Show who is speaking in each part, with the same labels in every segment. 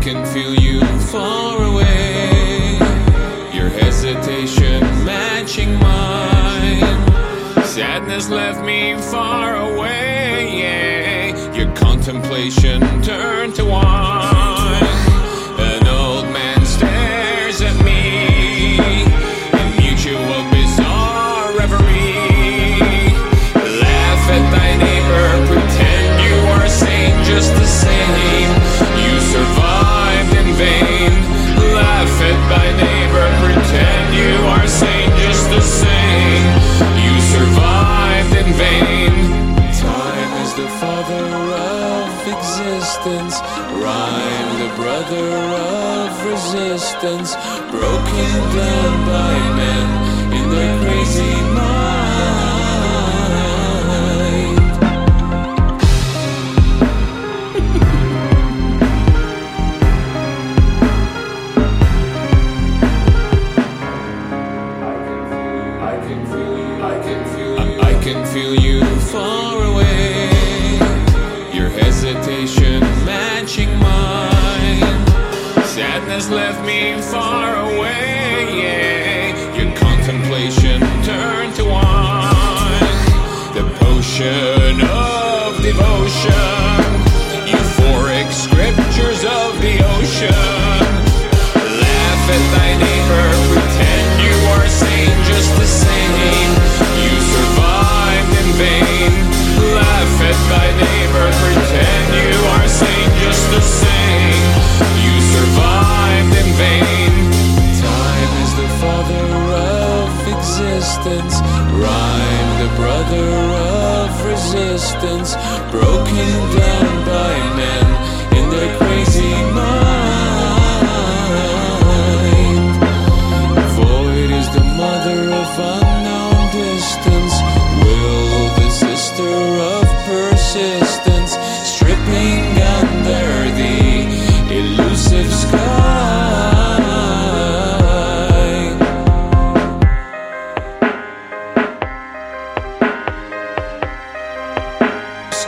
Speaker 1: can feel you far away. Your hesitation matching mine. Sadness left me far away. Your contemplation turned to wine. Existence. Rhyme, the brother of resistance. Broken down by men in their crazy mind. Far away. Yeah. Your contemplation turned to wine. The potion of devotion. Of existence. Rhyme, the brother of resistance. Broken down by men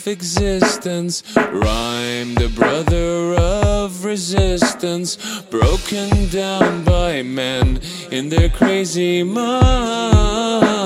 Speaker 1: of existence. Rhyme, the brother of resistance. Broken down by men in their crazy mind.